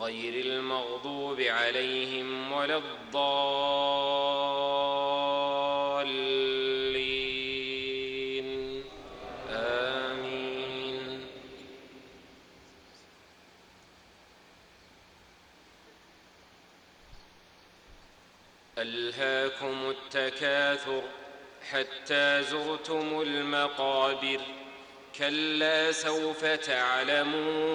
غير المغضوب عليهم ولا الضالين. آمين. ألهاكم التكاثر حتى زرتم المقابر كلا سوف تعلمون.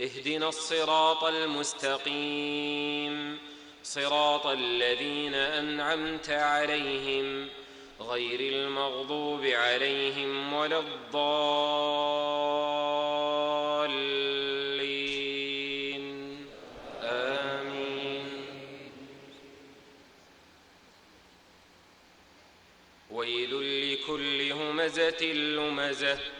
اهدنا الصراط المستقيم. صراط الذين أنعمت عليهم غير المغضوب عليهم ولا الضالين. آمين. ويل لكل همزة لمزة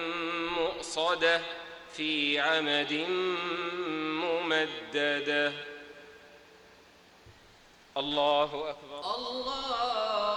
مؤصدة في عمد ممددة. الله أكبر. الله